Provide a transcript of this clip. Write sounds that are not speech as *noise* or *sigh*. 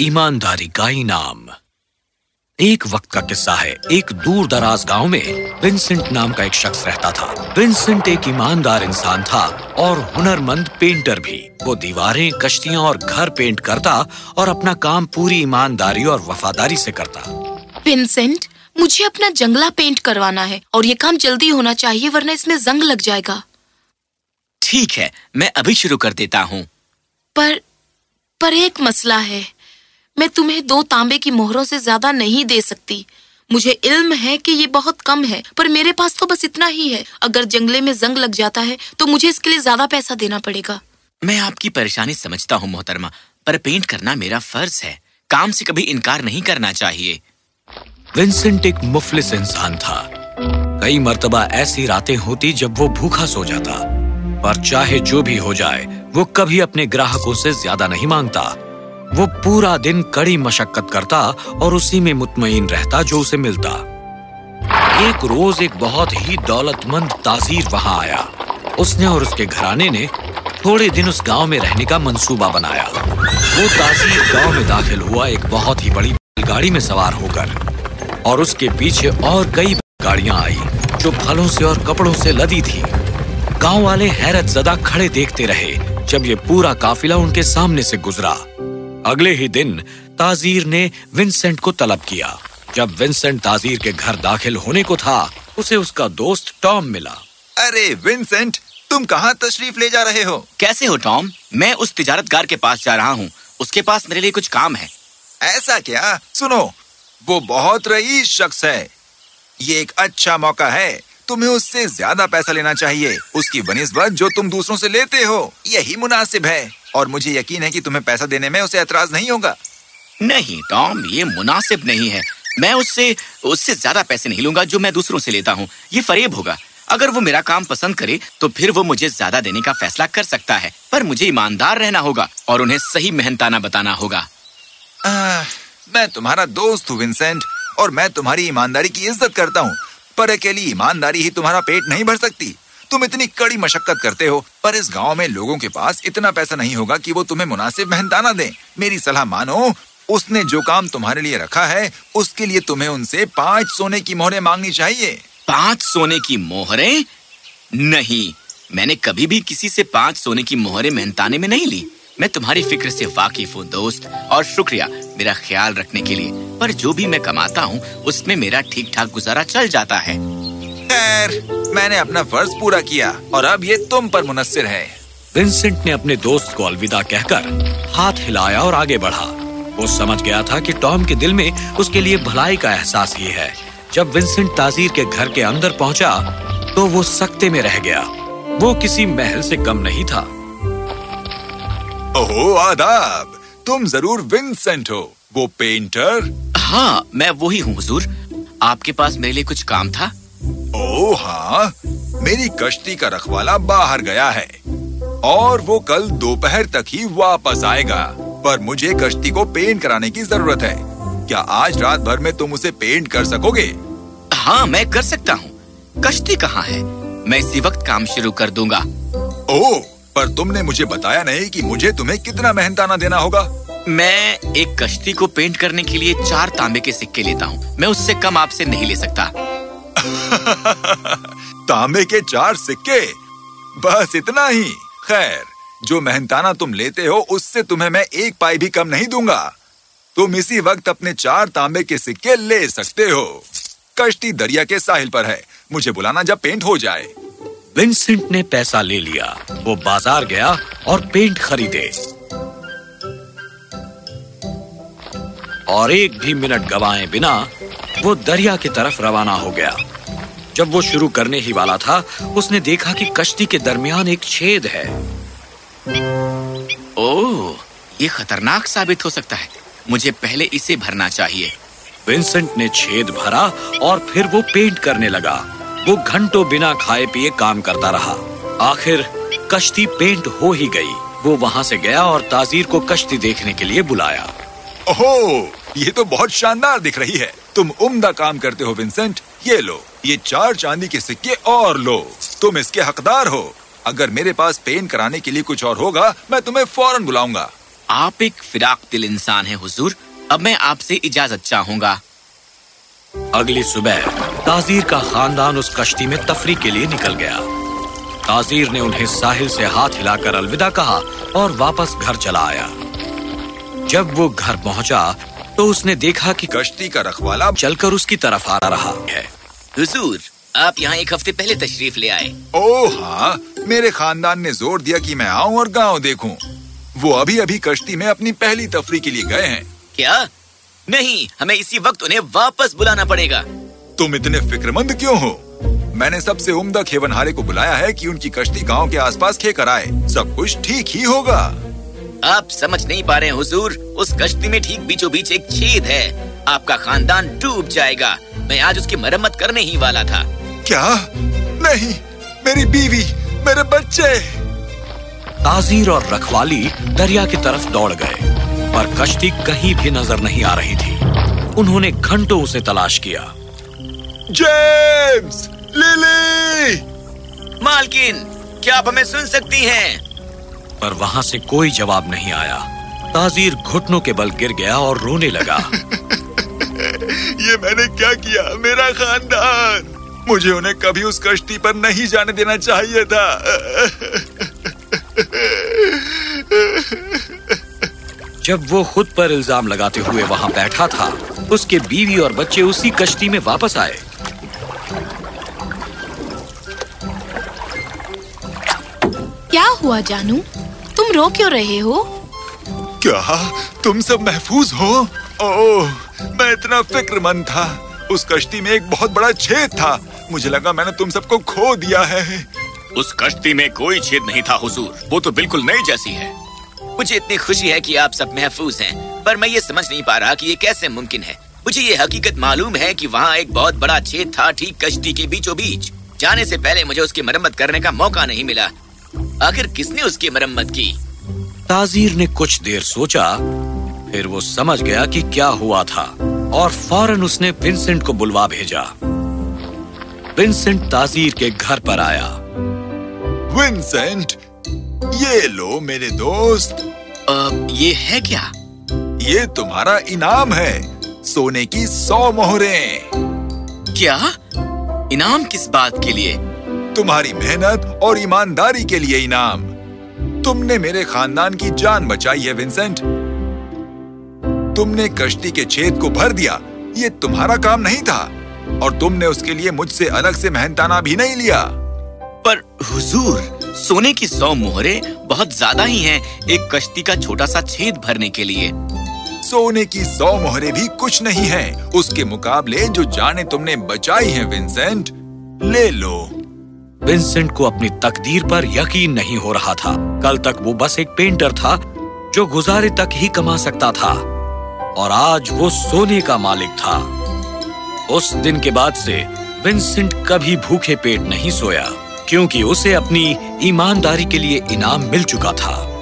ईमानदारी का इनाम। एक वक्त का किस्सा है एक दूर दराज गाँव में विंसेंट नाम का एक शख्स रहता था। विंसेंट एक ईमानदार इंसान था और हुनरमंद पेंटर भी। वो दीवारें कश्तियाँ और घर पेंट करता और अपना काम पूरी ईमानदारी और वफादारी से करता। विंसेंट मुझे अपना जंगला पेंट करवाना है और ये काम जल्दी होना चाहिए वरना इसमें जंग लग जाएगा। ठीक है मैं अभी शुरू कर देता हूँ। पर पर एक मसला है। मैं तुम्हें दो तांबे की मोहरों से ज़्यादा नहीं दे सकती। मुझे इल्म है कि ये बहुत कम है पर मेरे पास तो बस इतना ही है। अगर जंगले में जंग लग जाता है तो मुझे इसके लिए ज़्यादा पैसा देना पड़ेगा। मैं आपकी परेशानी समझता हूँ मोहतरमा पर पेंट करना मेरा फ़र्ज़ है। काम से कभी इनकार नहीं करना चाहिए। विंसेंट एक मुफलिस इंसान था। कई मर्तबा ऐसी रातें होती जब वो भूखा सो जाता। पर चाहे जो भी हो जाए वो कभी अपने ग्राहकों से ज़्यादा नहीं माँगता। वो पूरा दिन कड़ी मशक्कत करता और उसी में मुतमईन रहता जो उसे मिलता। एक रोज एक बहुत ही दौलतमंद ताजीर वहाँ आया। उसने और उसके घराने ने थोड़े दिन उस गाँव में रहने का मंसूबा बनाया। वो ताजीर गाँव में दाखिल हुआ एक बहुत ही बड़ी गाड़ी में सवार होकर और उसके पीछे और कई गाड़ियाँ आई, जो फलों से और कपड़ों से लदी थी। गाँव वाले हैरत खड़े देखते रहे जब ये पूरा काफिला उनके सामने से गुजरा। अगले ही दिन ताजीर ने विंसेंट को तलब किया। जब विंसेंट ताजीर के घर दाखिल होने को था उसे उसका दोस्त टॉम मिला। अरे विंसेंट तुम कहाँ तशरीफ़ ले जा रहे हो? कैसे हो टॉम? मैं उस तिजारतगार के पास जा रहा हूँ। उसके पास मेरे लिए कुछ काम है। ऐसा क्या? सुनो वो बहुत रईस शख्स है। ये एक अच्छा मौका है। तुम्हें उससे ज़्यादा पैसा लेना चाहिए। उसकी बनिस्बत जो तुम दूसरों से लेते हो यही मुनासिब है। और मुझे यकीन है कि तुम्हें पैसा देने में उसे एतराज़ नहीं होगा। नहीं टॉम ये मुनासिब नहीं है। मैं उससे उससे ज़्यादा पैसे नहीं लूँगा जो मैं दूसरों से लेता हूँ। ये फरेब होगा। अगर वो मेरा काम पसंद करे तो फिर वो मुझे ज़्यादा देने का फैसला कर सकता है। पर मुझे ईमानदार रहना होगा और उन्हें सही मेहनताना बताना होगा। आ, मैं तुम्हारा दोस्त हूँ विंसेंट और मैं तुम्हारी ईमानदारी की इज़्ज़त करता हूँ। पर अकेली ईमानदारी ही तुम्हारा पेट नहीं भर सकती। तुम इतनी कड़ी मशक्कत करते हो, पर इस गाँव में लोगों के पास इतना पैसा नहीं होगा कि वो तुम्हें मुनासिब मेहनताना दें। मेरी सलाह मानो, उसने जो काम तुम्हारे लिए रखा है, उसके लिए तुम्हें उनसे पाँच सोने की मोहरें मांगनी चाहिए। पाँच सोने की मोहरें? नहीं, मैंने कभी भी किसी से पाँच सोने की मोहरें मेहनताने में नहीं ली। मैं तुम्हारी फ़िक्र से वाकिफ हूँ, दोस्त, और शुक्रिया मेरा ख्याल रखने के लिए। पर जो भी मैं कमाता हूँ, उसमें मेरा ठीक ठाक गुजारा चल जाता है। खैर मैंने अपना फ़र्ज़ पूरा किया और अब ये तुम पर मुनस्सिर है। विंसेंट ने अपने दोस्त को अलविदा कहकर हाथ हिलाया और आगे बढ़ा। वो समझ गया था कि टॉम के दिल में उसके लिए भलाई का एहसास ही है। जब विंसेंट ताजीर के घर के अंदर पहुँचा तो वो सकते में रह गया। वो किसी महल से कम नहीं था। ओहो आदाब! तुम ज़रूर विंसेंट हो वो पेंटर। हाँ मैं वही हूँ हुजूर। आपके पास मेरे लिए कुछ काम था? ओ हाँ मेरी कश्ती का रखवाला बाहर गया है। और वो कल दोपहर तक ही वापस आएगा। पर मुझे कश्ती को पेंट कराने की ज़रूरत है। क्या आज रात भर में तुम उसे पेंट कर सकोगे? हाँ मैं कर सकता हूँ। कश्ती कहाँ है? मैं इसी वक्त काम शुरू कर दूँगा। ओ पर तुमने मुझे बताया नहीं कि मुझे तुम्हें कितना मेहनताना देना होगा। मैं एक कश्ती को पेंट करने के लिए चार तांबे के सिक्के लेता हूँ। मैं उससे कम आपसे नहीं ले सकता। *laughs* तांबे के चार सिक्के। बस इतना ही। खैर, जो मेहनताना तुम लेते हो, उससे तुम्हें मैं एक पाई भी कम नहीं दूँगा। तुम इसी वक्त अपने चार तांबे के सिक्के ले सकते हो। कश्ती दरिया के साहिल पर है। मुझे बुलाना जब पेंट हो जाए। विंसेंट ने पैसा ले लिया। वो बाज़ार गया और पेंट खरीदे। और एक भी मिनट गवाए बिना, वो दरिया की तरफ़ रवाना हो गया। जब वो शुरू करने ही वाला था उसने देखा कि कश्ती के दरमियान एक छेद है। ओह, ये खतरनाक साबित हो सकता है। मुझे पहले इसे भरना चाहिए। विंसेंट ने छेद भरा और फिर वो पेंट करने लगा। वो घंटों बिना खाए पिए काम करता रहा। आखिर कश्ती पेंट हो ही गई। वो वहाँ से गया और ताजीर को कश्ती देखने के लिए बुलाया। ओहो ये तो बहुत शानदार दिख रही है। तुम उम्दा काम करते हो विंसेंट। ये लो ये चार चांदी के सिक्के और लो। तुम इसके हकदार हो। अगर मेरे पास पेंट कराने के लिए कुछ और होगा मैं तुम्हें फ़ौरन बुलाऊँगा। आप एक फिराक दिल इंसान है हुजूर। अब मैं आपसे इजाज़त चाहूँगा। अगली सुबह ताजीर का खानदान उस कश्ती में तफरी के लिए निकल गया। ताजीर ने उन्हें साहिल से हाथ हिलाकर अलविदा कहा और वापस घर चला आया। जब वो घर पहुँचा तो उसने देखा कि कश्ती का रखवाला चलकर उसकी तरफ़ आ रहा है। हुजूर आप यहाँ एक हफ़्ते पहले तशरीफ़ ले आए। ओ हाँ मेरे खानदान ने ज़ोर दिया कि मैं आऊँ और गाँव देखूँ। वो अभी अभी कश्ती में अपनी पहली तफरी के लिए गए हैं। क्या? नहीं हमें इसी वक्त उन्हें वापस बुलाना पड़ेगा। तुम इतने फिक्रमंद क्यों हो? मैंने सबसे उम्दा खेवनहारे को बुलाया है कि उनकी कश्ती गाँव के आसपास खे कर आए। सब कुछ ठीक ही होगा। आप समझ नहीं पा रहे हैं हुजूर उस कश्ती में ठीक बीचों बीच एक छेद है। आपका खानदान डूब जाएगा। मैं आज उसकी मरम्मत करने ही वाला था। क्या? नहीं मेरी बीवी मेरे बच्चे। ताजीर और रखवाली दरिया की तरफ़ दौड़ गए पर कश्ती कहीं भी नज़र नहीं आ रही थी। उन्होंने घंटों उसे तलाश किया। James Lily! मालकिन क्या आप हमें सुन सकती हैं? पर वहाँ से कोई जवाब नहीं आया। ताजीर घुटनों के बल गिर गया और रोने लगा। *laughs* ये मैंने क्या किया मेरा खानदान? मुझे उन्हें कभी उस कश्ती पर नहीं जाने देना चाहिए था। *laughs* जब वो खुद पर इल्ज़ाम लगाते हुए वहाँ बैठा था उसके बीवी और बच्चे उसी कश्ती में वापस आए। क्या हुआ जानू? तुम रो क्यों रहे हो? क्या? तुम सब महफूज हो? ओह मैं इतना फिक्रमंद था। उस कश्ती में एक बहुत बड़ा छेद था। मुझे लगा मैंने तुम सबको खो दिया है। उस कश्ती में कोई छेद नहीं था हुजूर। वो तो बिल्कुल नई जैसी है। मुझे इतनी खुशी है कि आप सब महफूज हैं पर मैं ये समझ नहीं पा रहा कि ये कैसे मुमकिन है। मुझे ये हकीकत मालूम है कि वहाँ एक बहुत बड़ा छेद था ठीक कश्ती के बीचों बीच जाने से पहले मुझे उसकी मरम्मत करने का मौका नहीं मिला। आखिर किसने उसकी मरम्मत की? ताजीर ने कुछ देर सोचा फिर वो समझ गया कि क्या हुआ था और फ़ौरन उसने विंसेंट को बुलवा भेजा। विंसेंट ताजीर के घर पर आया। विंसेंट ये लो मेरे दोस्त। आ, ये है क्या? ये तुम्हारा इनाम है सोने की सौ मोहरें। क्या? इनाम किस बात के लिए? तुम्हारी मेहनत और ईमानदारी के लिए इनाम। तुमने मेरे खानदान की जान बचाई है विंसेंट। तुमने कश्ती के छेद को भर दिया ये तुम्हारा काम नहीं था और तुमने उसके लिए मुझसे अलग से मेहनताना भी नहीं लिया। पर हुजूर सोने की सौ मोहरे बहुत ज़्यादा ही हैं एक कश्ती का छोटा सा छेद भरने के लिए। सोने की सौ मोहरे भी कुछ नहीं है उसके मुकाबले जो जाने तुमने बचाई है विंसेंट ले लो। विंसेंट को अपनी तकदीर पर यकीन नहीं हो रहा था। कल तक वो बस एक पेंटर था, जो गुजारे तक ही कमा सकता था। और आज वो सोने का मालिक था। उस दिन के बाद से विंसेंट कभी भूखे पेट नहीं सोया, क्योंकि उसे अपनी ईमानदारी के लिए इनाम मिल चुका था।